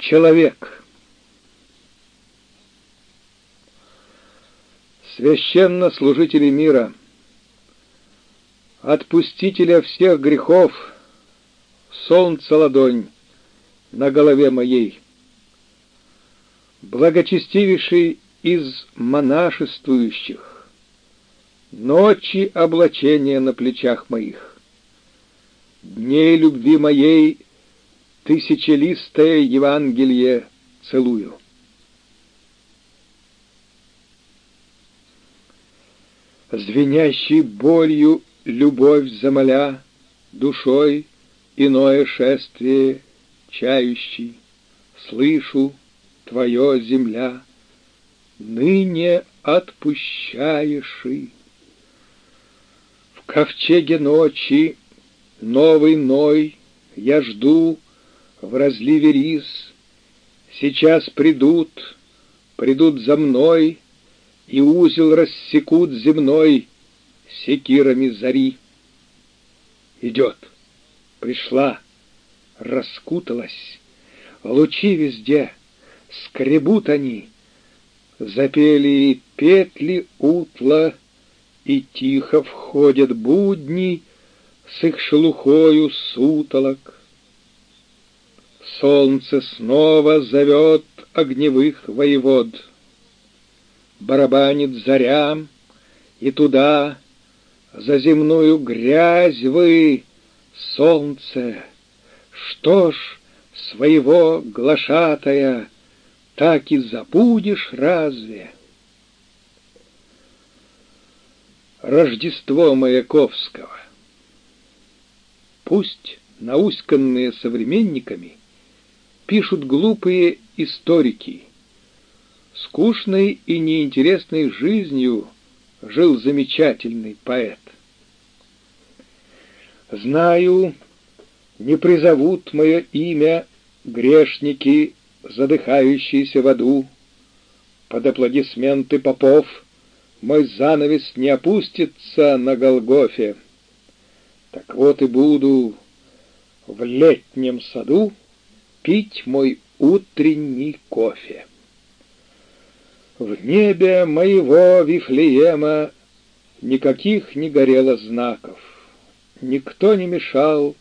Человек. Священнослужители мира, отпустителя всех грехов, солнце ладонь на голове моей. Благочестивейший из монашествующих, ночи облачения на плечах моих, дней любви моей тысячелистое Евангелие целую. Звенящий болью любовь замоля, Душой иное шествие чающий, Слышу, твое земля, Ныне отпущаешь и. В ковчеге ночи новый Ной я жду, в разливе рис. Сейчас придут, придут за мной, И узел рассекут земной Секирами зари. Идет, пришла, раскуталась, Лучи везде, скребут они, Запели петли утла, И тихо входят будни С их шелухою сутолок. Солнце снова зовет огневых воевод. Барабанит зарям, и туда, за земную грязь вы, солнце, что ж, своего глашатая, так и забудешь разве? Рождество Маяковского Пусть науськанные современниками пишут глупые историки. Скучной и неинтересной жизнью жил замечательный поэт. Знаю, не призовут мое имя грешники, задыхающиеся в аду. Под аплодисменты попов мой занавес не опустится на Голгофе. Так вот и буду в летнем саду пить мой утренний кофе. В небе моего Вифлеема никаких не горело знаков, никто не мешал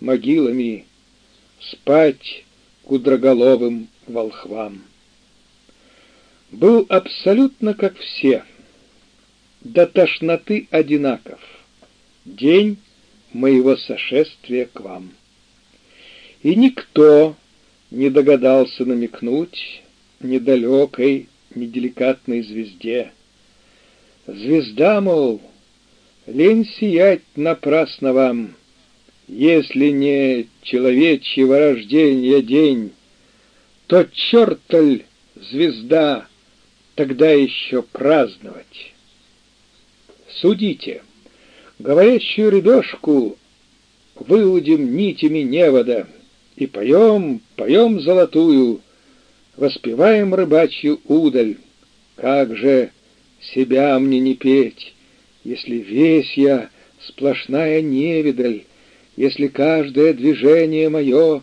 могилами спать кудроголовым волхвам. Был абсолютно как все, до тошноты одинаков, день моего сошествия к вам. И никто не догадался намекнуть недалекой, неделикатной звезде. Звезда, мол, лень сиять напрасно вам, если не человечьего рождения день, то чертоль звезда тогда еще праздновать. Судите, говорящую рыбешку выудим нитями невода — и поем, поем золотую, воспеваем рыбачью удаль. Как же себя мне не петь, если весь я сплошная невидаль, если каждое движение мое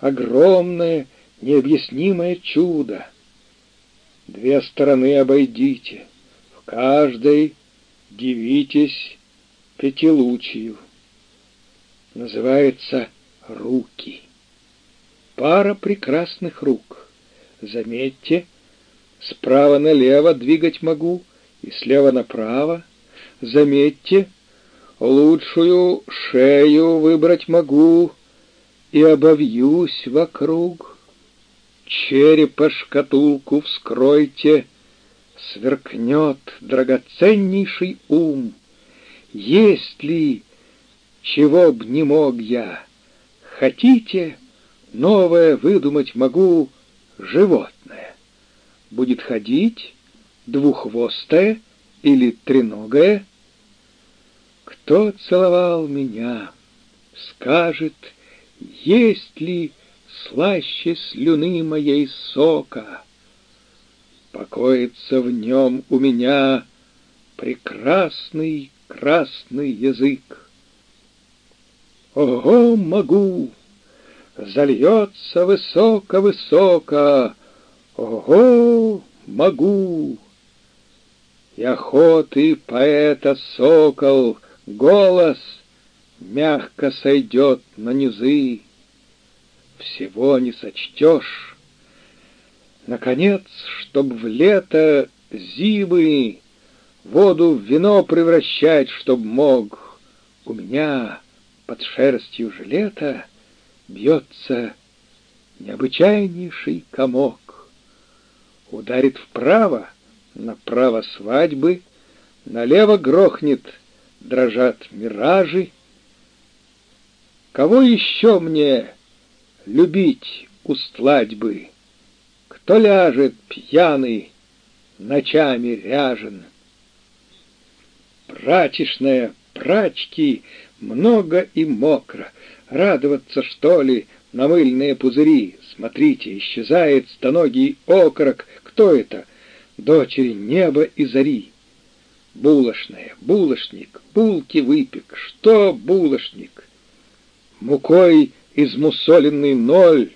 огромное, необъяснимое чудо. Две стороны обойдите, в каждой дивитесь пятилучию. Называется «руки» пара прекрасных рук. Заметьте, справа налево двигать могу и слева направо. Заметьте, лучшую шею выбрать могу и обовьюсь вокруг. Черепа шкатулку вскройте, сверкнет драгоценнейший ум. Есть ли, чего б не мог я, хотите — Новое выдумать могу животное. Будет ходить двуххвостое или треногое. Кто целовал меня, скажет, есть ли слаще слюны моей сока. Покоится в нем у меня прекрасный красный язык. Ого, могу! Зальется высоко-высоко, Ого, могу! И охоты поэта сокол Голос мягко сойдет на низы, Всего не сочтешь. Наконец, чтоб в лето зимы Воду в вино превращать, чтоб мог, У меня под шерстью жилета Бьется необычайнейший комок. Ударит вправо, направо свадьбы, Налево грохнет, дрожат миражи. Кого еще мне любить устлать бы? Кто ляжет пьяный, ночами ряжен? Прачечная, прачки, много и мокро. Радоваться, что ли, на мыльные пузыри? Смотрите, исчезает стоногий окорок. Кто это? Дочери неба и зари. Булошная, булочник, булки выпек. Что булочник? Мукой измусоленный ноль.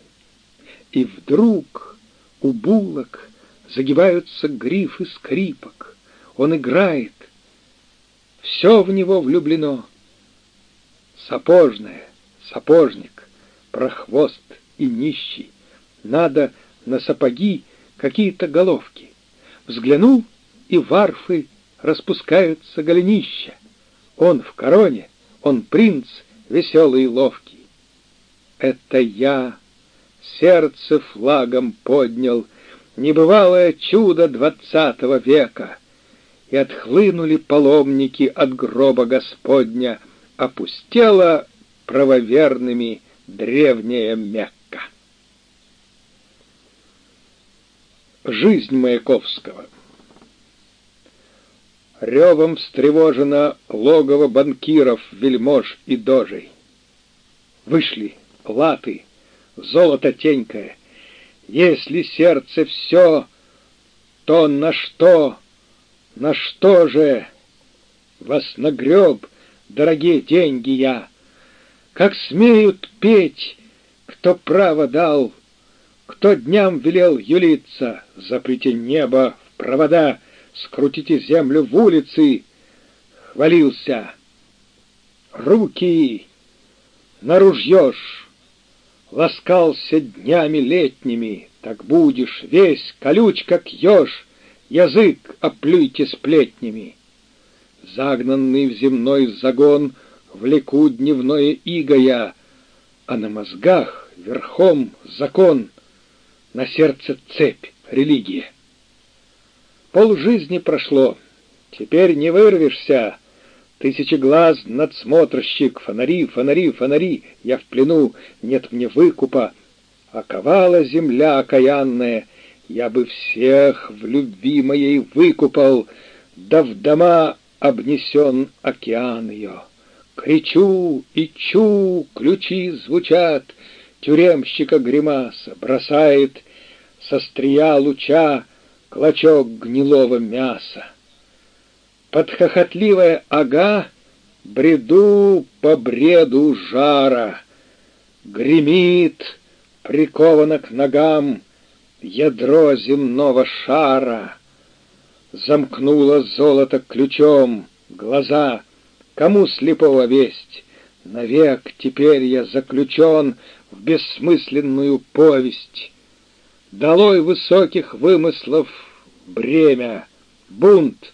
И вдруг у булок загибаются грифы скрипок. Он играет. Все в него влюблено. Сапожная, сапожник, прохвост и нищий. Надо на сапоги какие-то головки. Взглянул, и варфы распускаются голенища. Он в короне, он принц веселый и ловкий. Это я сердце флагом поднял, небывалое чудо двадцатого века. И отхлынули паломники от гроба Господня, опустела правоверными древняя Мекка. Жизнь Маяковского Ревом встревожено логово банкиров, вельмож и дожей. Вышли латы, золото тенькое. Если сердце все, то на что, на что же вас нагреб, дорогие деньги я? Как смеют петь, кто право дал, кто дням велел юлиться, заприте небо в провода, скрутите землю в улицы, хвалился. Руки наружьешь, ласкался днями летними, так будешь весь колюч, как еж, язык оплюйте сплетнями. Загнанный в земной загон влеку дневное иго я, а на мозгах верхом закон, на сердце цепь, религия. Пол жизни прошло, теперь не вырвешься. Тысячи глаз надсмотрщик, фонари, фонари, фонари, я в плену, нет мне выкупа. Оковала земля окаянная, я бы всех в любви моей выкупал, да в дома обнесен океан ее. Кричу и чу, ключи звучат, тюремщика гримаса бросает со стрия луча клочок гнилого мяса. Под хохотливое ага бреду по бреду жара. Гремит, приковано к ногам, ядро земного шара. Замкнуло золото ключом, глаза, кому слепого весть? Навек теперь я заключен в бессмысленную повесть. Долой высоких вымыслов бремя, бунт,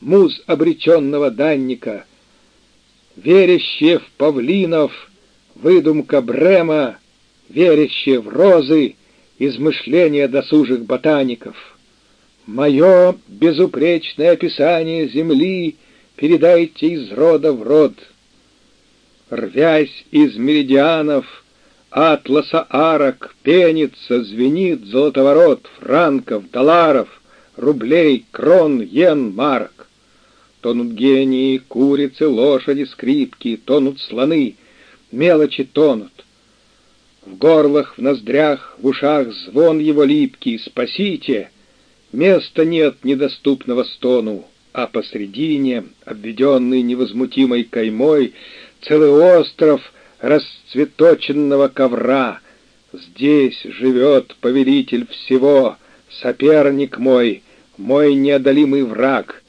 муз обреченного данника, верящие в павлинов, выдумка Брема, верящие в розы, измышления досужих ботаников. Мое безупречное описание земли передайте из рода в род. Рвясь из меридианов, атласа арок, пенится, звенит золотоворот франков, долларов, рублей, крон, йен, марок. Тонут гении, курицы, лошади, скрипки, тонут слоны, мелочи тонут. В горлах, в ноздрях, в ушах звон его липкий, спасите! Места нет недоступного стону, а посредине, обведенный невозмутимой каймой, целый остров расцветоченного ковра, Здесь живет повелитель всего, соперник мой, мой неодолимый враг.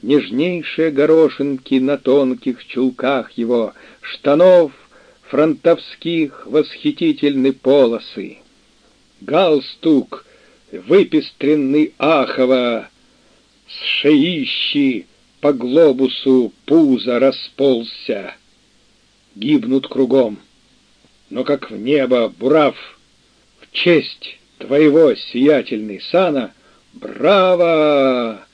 Нежнейшие горошинки на тонких чулках его, штанов фронтовских восхитительны полосы. Галстук, выпестренный ахово, с шеищи по глобусу пузо расползся. Гибнут кругом, но как в небо бурав, в честь твоего сиятельный сана, браво!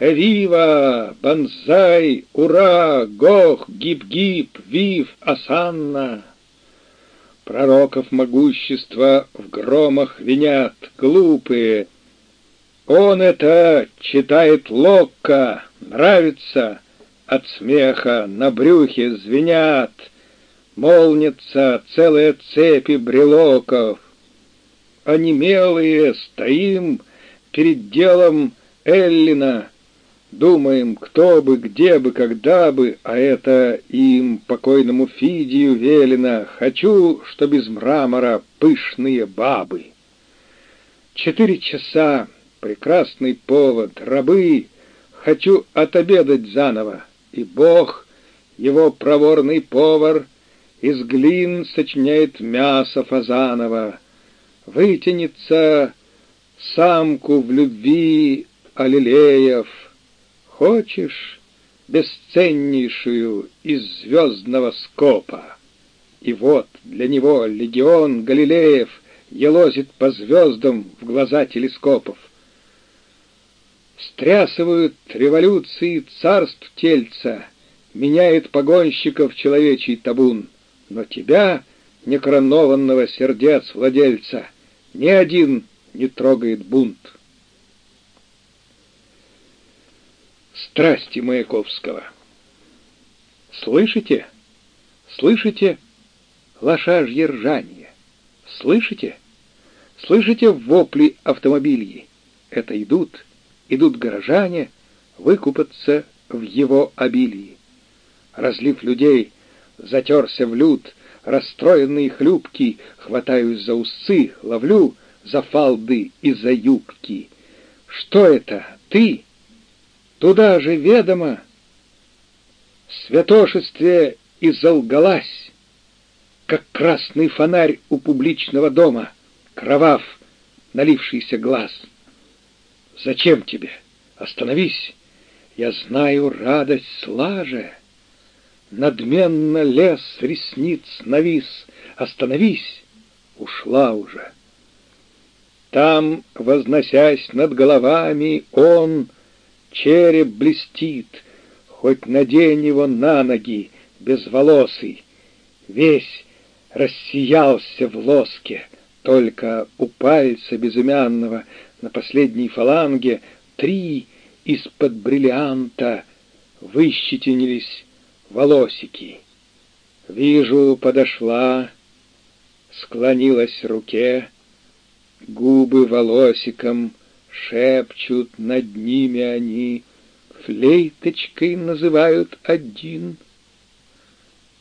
Эвива, банзай, ура, гох, гиб-гиб, вив, асанна. Пророков могущества в громах винят глупые. Он это читает локко, нравится, от смеха на брюхе звенят, молнятся целые цепи брелоков. Онемелые стоим перед делом Эллина, Думаем, кто бы, где бы, когда бы, а это им, покойному Фидию, велено. Хочу, что без мрамора пышные бабы. Четыре часа, прекрасный повод, рабы, Хочу отобедать заново, и Бог, его проворный повар, Из глин сочиняет мясо фазанова. Вытянется самку в любви аллелеев — Хочешь бесценнейшую из звездного скопа? И вот для него легион Галилеев елозит по звездам в глаза телескопов. Стрясывают революции царств тельца, меняет погонщиков человечий табун, но тебя, некоронованного сердец владельца, ни один не трогает бунт. страсти Маяковского. Слышите? Слышите лошажье ржание? Слышите? Слышите вопли автомобилей? Это идут, идут горожане выкупаться в его обилии. Разлив людей, затерся в люд, расстроенные хлюпки, хватаюсь за усы, ловлю за фалды и за юбки. Что это? Ты? Туда же ведомо, святошествие и залгалась, как красный фонарь у публичного дома, кровав, налившийся глаз. Зачем тебе? Остановись, я знаю радость слаже. Надменно лес ресниц навис, остановись, ушла уже. Там, возносясь над головами, он череп блестит, хоть надень его на ноги, безволосый, весь рассиялся в лоске, только у пальца безымянного на последней фаланге три из-под бриллианта выщетинились волосики. Вижу, подошла, склонилась руке, губы волосиком Шепчут над ними они, Флейточкой называют один,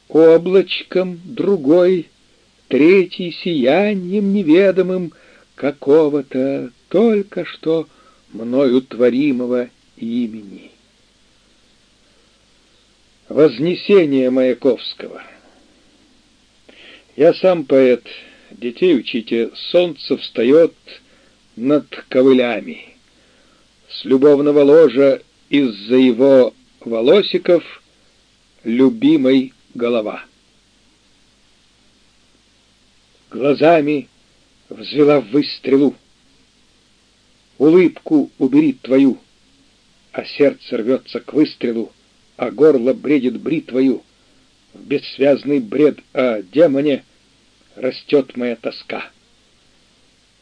Облачком другой, Третий сиянием неведомым Какого-то только что Мною творимого имени. Вознесение Маяковского Я сам поэт, детей учите, солнце встает над ковылями. С любовного ложа из-за его волосиков любимой голова. Глазами взвела выстрелу. Улыбку убери твою, а сердце рвется к выстрелу, а горло бредит бритвою. В бессвязный бред о демоне растет моя тоска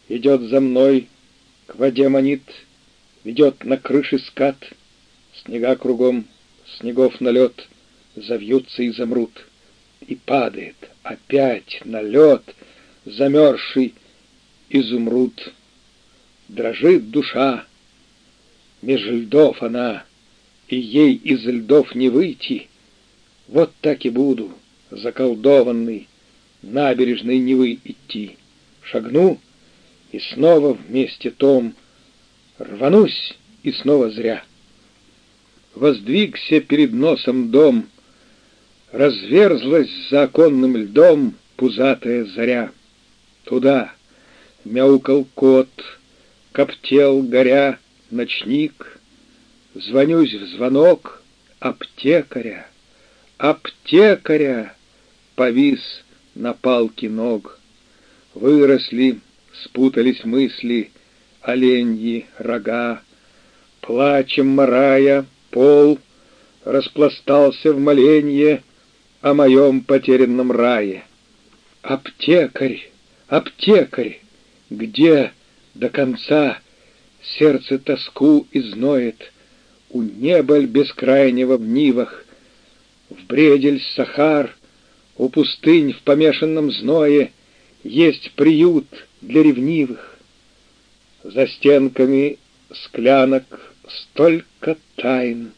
идет за мной, к воде манит, ведет на крыше скат, снега кругом, снегов налет, завьются и замрут, и падает опять на лед замерзший изумруд. Дрожит душа, меж льдов она, и ей из льдов не выйти. Вот так и буду, заколдованный, набережной Невы идти Шагну, и снова вместе том, рванусь, и снова зря. Воздвигся перед носом дом, разверзлась за оконным льдом пузатая заря. Туда мяукал кот, коптел, горя, ночник. Звонюсь в звонок аптекаря, аптекаря, повис на палке ног. Выросли, спутались мысли, оленьи рога. Плачем морая, пол распластался в моленье о моем потерянном рае. Аптекарь, аптекарь, где до конца сердце тоску изноет, у неболь бескрайнего в нивах, в бредель Сахар, у пустынь в помешанном зное есть приют для ревнивых. За стенками склянок столько тайн.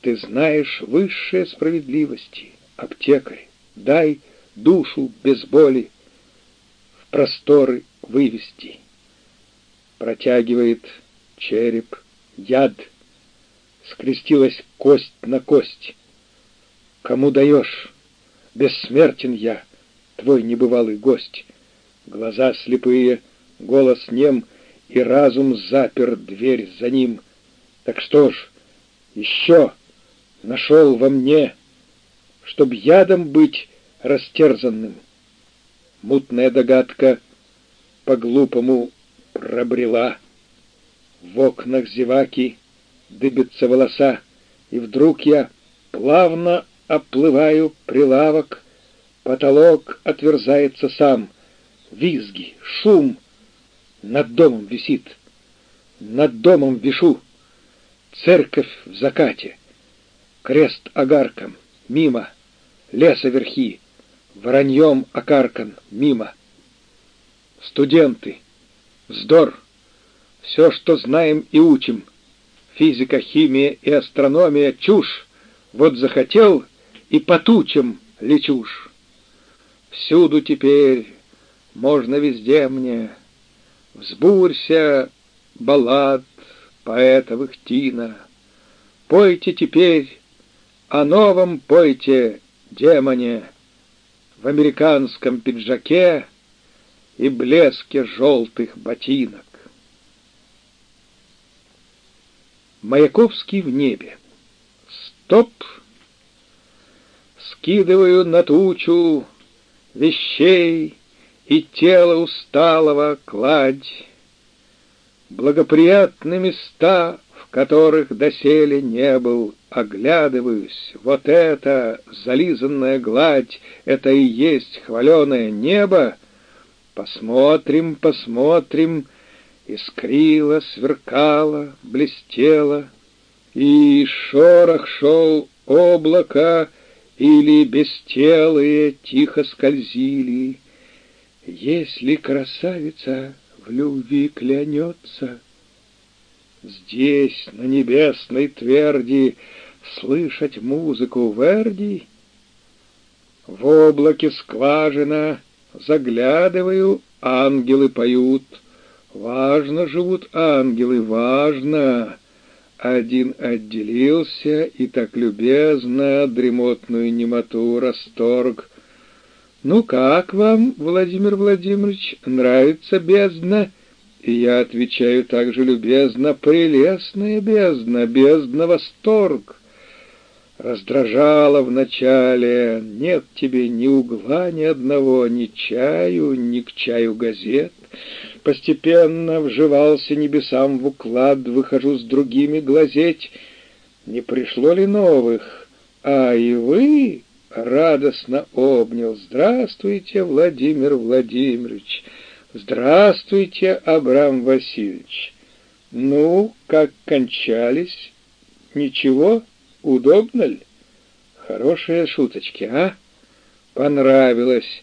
Ты знаешь высшие справедливости, аптекарь, дай душу без боли в просторы вывести. Протягивает череп яд, скрестилась кость на кость. Кому даешь? Бессмертен я, твой небывалый гость. Глаза слепые, голос нем, и разум запер дверь за ним. Так что ж, еще нашел во мне, чтоб ядом быть растерзанным. Мутная догадка по-глупому пробрела. В окнах зеваки дыбятся волоса, и вдруг я плавно оплываю прилавок, потолок отверзается сам, визги, шум. Над домом висит, над домом вишу, церковь в закате, крест огарком, мимо, леса верхи, вороньем окаркан, мимо. Студенты, вздор, все, что знаем и учим, физика, химия и астрономия — чушь, вот захотел и по тучам лечушь. Всюду теперь, можно везде мне, взбурься, баллад поэтовых тина. Пойте теперь, о новом пойте, демоне, в американском пиджаке и блеске желтых ботинок. Маяковский в небе. Стоп! Скидываю на тучу вещей и тело усталого кладь. Благоприятны места, в которых доселе не был, оглядываюсь. Вот это зализанная гладь, это и есть хваленое небо. Посмотрим, посмотрим, искрило, сверкало, блестело, и шорох шел облака, или бестелые тихо скользили. Если красавица в любви клянется, Здесь, на небесной тверди, Слышать музыку Верди? В облаке скважина заглядываю, ангелы поют — Важно живут ангелы, важно. Один отделился и так любезно дремотную немоту расторг. «Ну как вам, Владимир Владимирович, нравится бездна?» И я отвечаю также любезно, «Прелестная бездна, бездна восторг!» Раздражала вначале, нет тебе ни угла ни одного, ни чаю, ни к чаю газет — Постепенно вживался небесам в уклад, выхожу с другими глазеть. Не пришло ли новых? А и вы радостно обнял. Здравствуйте, Владимир Владимирович. Здравствуйте, Абрам Васильевич. Ну, как кончались? Ничего? Удобно ли? Хорошие шуточки, а? Понравилось.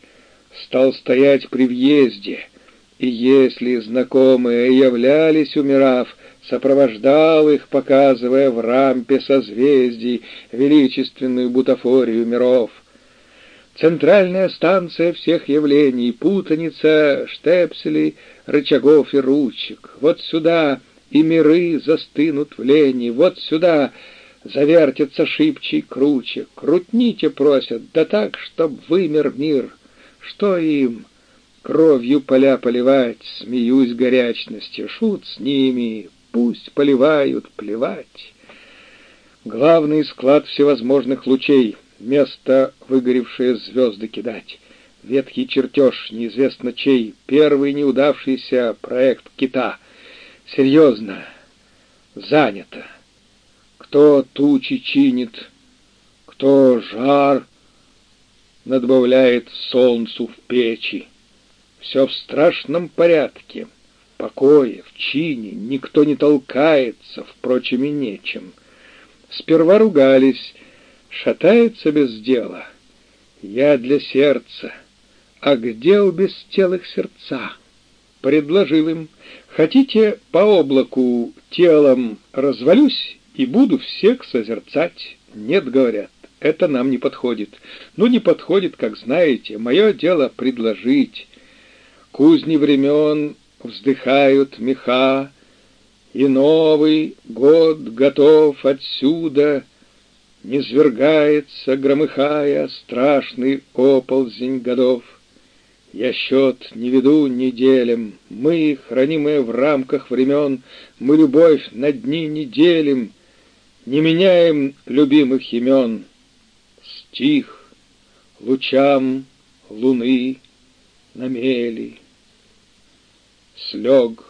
Стал стоять при въезде — и если знакомые являлись, умирав, сопровождал их, показывая в рампе созвездий величественную бутафорию миров. центральная станция всех явлений, путаница штепселей, рычагов и ручек. Вот сюда и миры застынут в лени, вот сюда завертится шибчий круче. Крутните, просят, да так, чтоб вымер мир. Что им? Кровью поля поливать, смеюсь горячности, шут с ними, пусть поливают, плевать. Главный склад всевозможных лучей, место выгоревшие звезды кидать. Ветхий чертеж, неизвестно чей, первый неудавшийся проект кита. Серьезно, занято. Кто тучи чинит, кто жар надбавляет солнцу в печи. Все в страшном порядке, в покое, в чине, никто не толкается, впрочем, и нечем. Сперва ругались, шатается без дела. Я для сердца, а где у бестелых сердца? Предложил им, хотите по облаку телом развалюсь и буду всех созерцать? Нет, говорят, это нам не подходит. Ну, не подходит, как знаете, мое дело предложить. Кузни времен вздыхают меха, и новый год готов отсюда, Не свергается, громыхая, страшный оползень годов. Я счет не веду неделям, мы, хранимые в рамках времен, Мы любовь на дни не делим, Не меняем любимых имен. Стих лучам луны на мели. Слег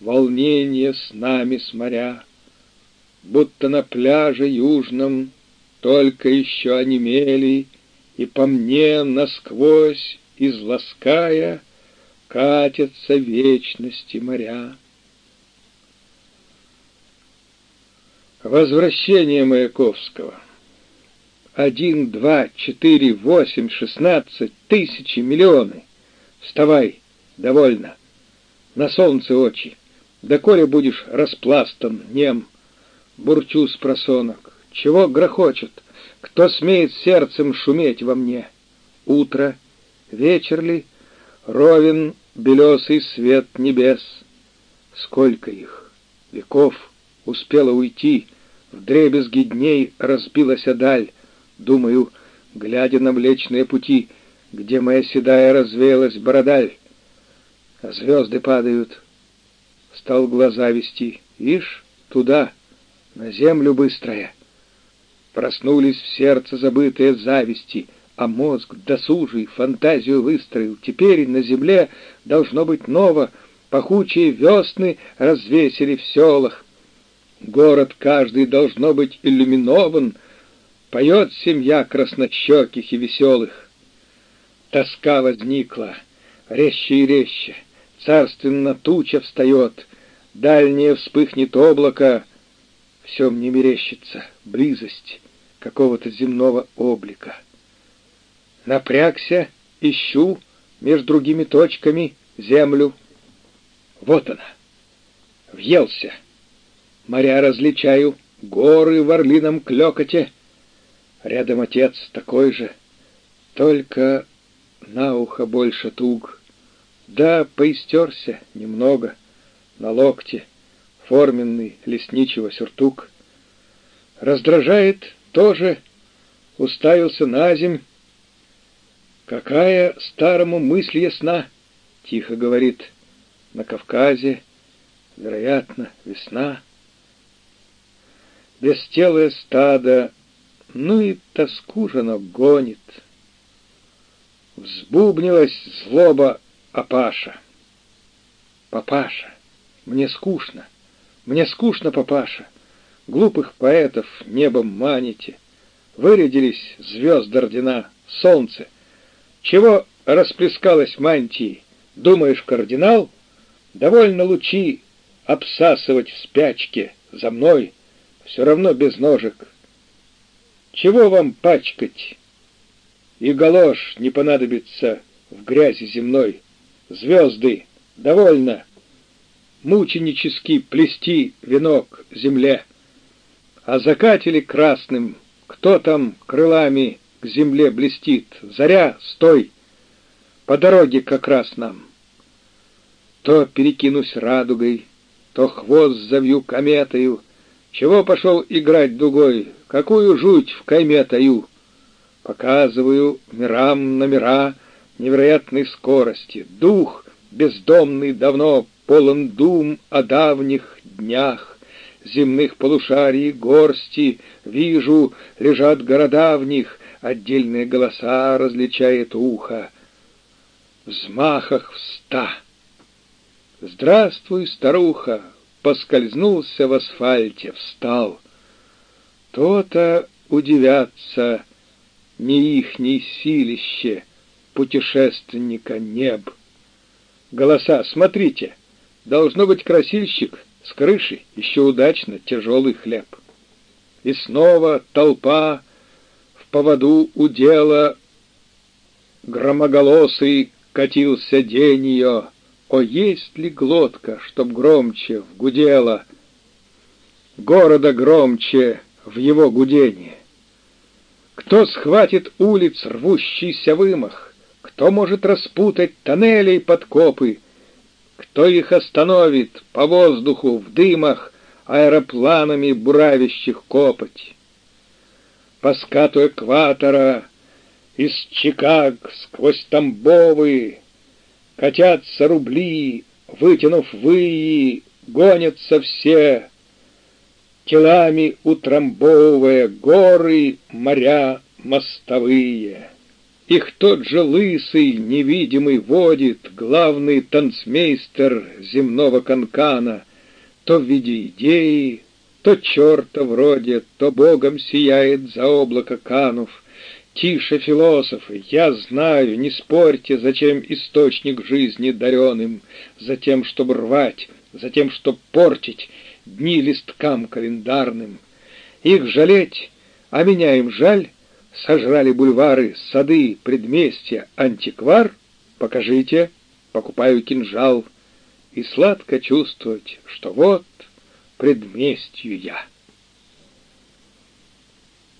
волнение с нами сморя, Будто на пляже южном только еще онемели, И по мне насквозь излаская Катятся вечности моря. Возвращение Маяковского. Один, два, четыре, восемь, шестнадцать, тысячи, миллионы. Вставай, довольно. На солнце очи. Да коли будешь распластан, нем, бурчу с просонок, чего грохочет, кто смеет сердцем шуметь во мне? Утро, вечер ли, ровен белесый свет небес. Сколько их, веков, успело уйти, в дребезги дней разбилась даль, думаю, глядя на млечные пути, где моя седая развеялась бородаль. А звезды падают, стал глаза вести. Ишь, туда, на землю быстрая. Проснулись в сердце забытые зависти, а мозг досужий фантазию выстроил. Теперь на земле должно быть ново, пахучие весны развесили в селах. Город каждый должно быть иллюминован, поет семья краснощеких и веселых. Тоска возникла, резче и резче — царственно туча встает, дальнее вспыхнет облако, все мне мерещится, близость какого-то земного облика. Напрягся, ищу между другими точками землю. Вот она. Въелся. Моря различаю, горы в орлином клёкоте. Рядом отец такой же, только на ухо больше туг. Да, поистерся немного, на локте, форменный лесничего сюртук. Раздражает тоже, уставился на земь. Какая старому мысль ясна, тихо говорит, на Кавказе, вероятно, весна. Бестелое стадо, ну и тоску же гонит. Взбубнилась злоба Папаша. Папаша, мне скучно. Мне скучно, папаша. Глупых поэтов небом маните. Вырядились звезды ордена, солнце. Чего расплескалось мантии? Думаешь, кардинал? Довольно лучи обсасывать в спячке за мной, все равно без ножек. Чего вам пачкать? И галош не понадобится в грязи земной звезды, довольно. Мученически плести венок земле. А закатили красным, кто там крылами к земле блестит. Заря, стой! По дороге как раз нам. То перекинусь радугой, то хвост завью кометою. Чего пошел играть дугой? Какую жуть в кайме таю? Показываю мирам номера невероятной скорости. Дух бездомный давно полон дум о давних днях. Земных полушарий горсти, вижу, лежат города в них, отдельные голоса различает ухо. Взмахах в ста. Здравствуй, старуха, поскользнулся в асфальте, встал. То-то удивятся не ихней силище путешественника неб. Голоса, смотрите, должно быть красильщик с крыши, еще удачно, тяжелый хлеб. И снова толпа в поводу удела громоголосый катился день ее. О, есть ли глотка, чтоб громче вгудела, города громче в его гудении? Кто схватит улиц рвущийся вымах? Кто может распутать тоннелей подкопы? Кто их остановит по воздуху в дымах аэропланами буравящих копоть? По скату экватора из Чикаг сквозь Тамбовы катятся рубли, вытянув выи, гонятся все телами утрамбовывая горы, моря мостовые. Их тот же лысый, невидимый водит, главный танцмейстер земного канкана, то в виде идеи, то черта вроде, то богом сияет за облако канув. Тише, философы, я знаю, не спорьте, зачем источник жизни дарен им, затем, чтобы рвать, затем, чтобы портить, дни листкам календарным. Их жалеть, а меня им жаль, сожрали бульвары, сады, предместья, антиквар, покажите, покупаю кинжал, и сладко чувствовать, что вот предместью я.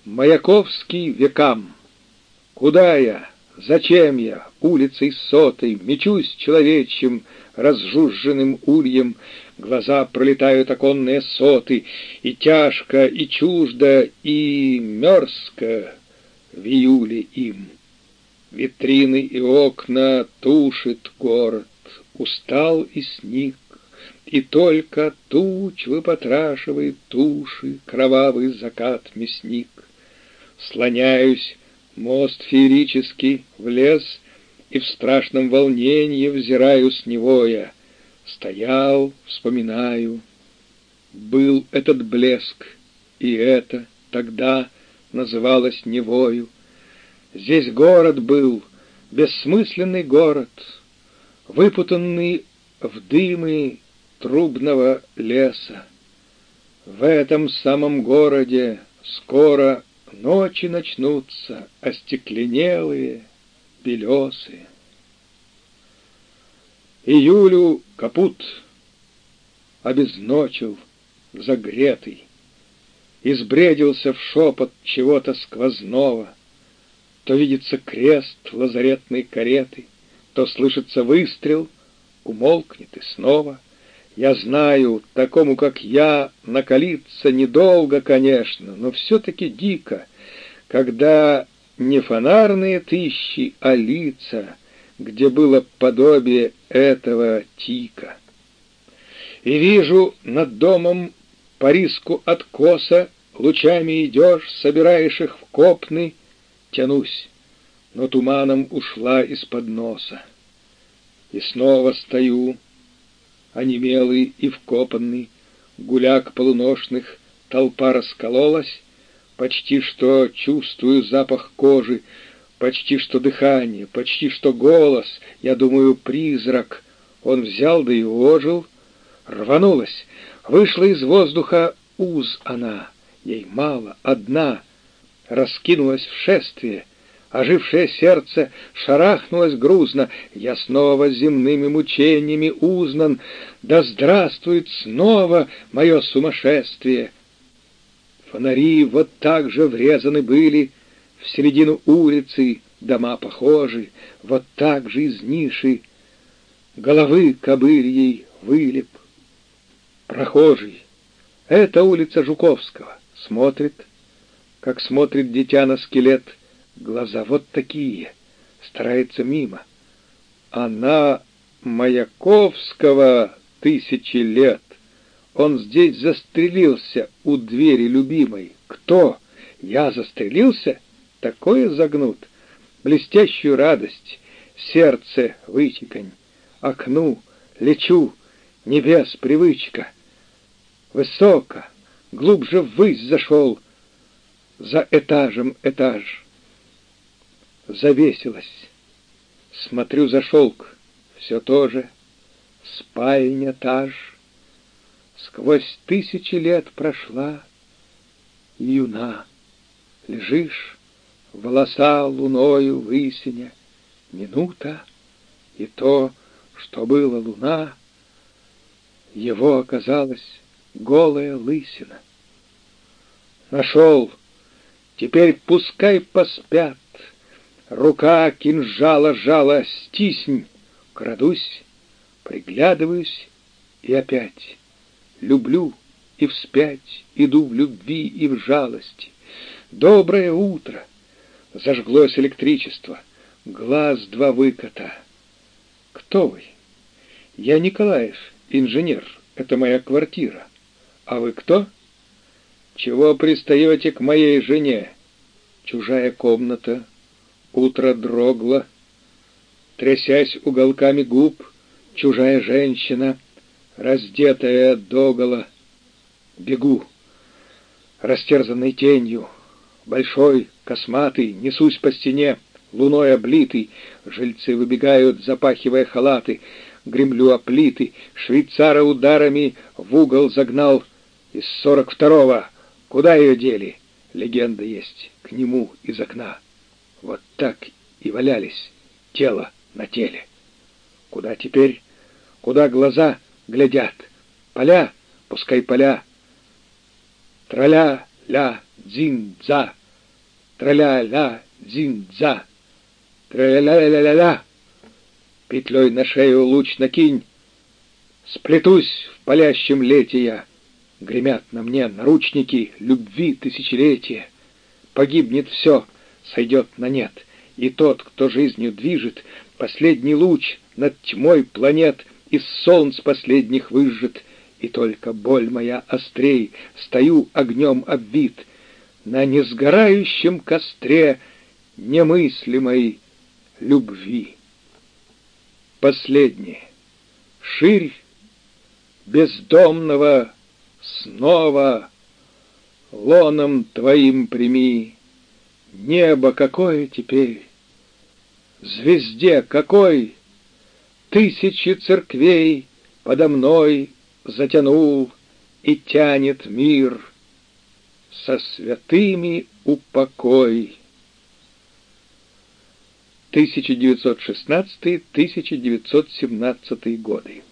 Маяковский векам. Куда я? Зачем я улицей сотой мечусь человечьим разжуженным ульем, глаза пролетают оконные соты, и тяжко, и чуждо, и мерзко в июле им. Витрины и окна тушит город, устал и сник, и только туч выпотрашивает туши кровавый закат мясник. Слоняюсь, мост феерический, в лес — и в страшном волнении взираю с него я. Стоял, вспоминаю. Был этот блеск, и это тогда называлось Невою. Здесь город был, бессмысленный город, выпутанный в дымы трубного леса. В этом самом городе скоро ночи начнутся, остекленелые, белесые. Июлю капут обезночил, загретый, Избредился в шепот чего-то сквозного, То видится крест лазаретной кареты, То слышится выстрел, умолкнет и снова. Я знаю, такому, как я, накалиться недолго, конечно, Но все-таки дико, когда не фонарные тысячи, а лица, где было подобие этого тика. И вижу над домом по риску откоса, лучами идешь, собираешь их в копны, тянусь, но туманом ушла из-под носа. И снова стою, онемелый и вкопанный, гуляк полуношных, толпа раскололась, Почти что чувствую запах кожи, почти что дыхание, почти что голос, я думаю, призрак. Он взял да и ожил, рванулась, вышла из воздуха уз она, ей мало, одна, раскинулась в шествие, ожившее сердце шарахнулось грузно, я снова земными мучениями узнан, да здравствует снова мое сумасшествие! Фонари вот так же врезаны были. В середину улицы дома похожи, вот так же из ниши. Головы кобыльей вылеп. Прохожий, это улица Жуковского, смотрит, как смотрит дитя на скелет, глаза вот такие, старается мимо. Она Маяковского тысячи лет. Он здесь застрелился у двери любимой. Кто? Я застрелился? Такое загнут. Блестящую радость, сердце вытекань. Окну, лечу, небес привычка. Высоко, глубже ввысь зашел, за этажем этаж. Завесилась. Смотрю за шелк, все то же, спальня та ж. Сквозь тысячи лет прошла. Юна. Лежишь, волоса луною высиня, Минута, и то, что было луна, Его оказалась голая лысина. Нашел, теперь пускай поспят, Рука кинжала жала, стиснь, Крадусь, приглядываюсь и опять люблю и вспять, иду в любви и в жалости. Доброе утро! Зажглось электричество, глаз два выкота. Кто вы? Я Николаев, инженер, это моя квартира. А вы кто? Чего пристаете к моей жене? Чужая комната, утро дрогло, трясясь уголками губ, чужая женщина — раздетая догола, бегу, растерзанной тенью, большой, косматый, несусь по стене, луной облитый, жильцы выбегают, запахивая халаты, гремлю оплиты, швейцара ударами в угол загнал из сорок второго. Куда ее дели? Легенда есть, к нему из окна. Вот так и валялись, тело на теле. Куда теперь? Куда глаза глядят. Поля, пускай поля. Траля-ля, дзин-дза. Траля-ля, дзин-дза. Траля-ля-ля-ля-ля. Петлей на шею луч накинь. Сплетусь в палящем лете я. Гремят на мне наручники любви тысячелетия. Погибнет все, сойдет на нет. И тот, кто жизнью движет, последний луч над тьмой планет — из солнц последних выжжет, и только боль моя острей, стою огнем обвит, на несгорающем костре немыслимой любви. Последнее. Ширь бездомного снова лоном твоим прими. Небо какое теперь, звезде какой? Тысячи церквей подо мной затянул и тянет мир со святыми упокой. 1916-1917 годы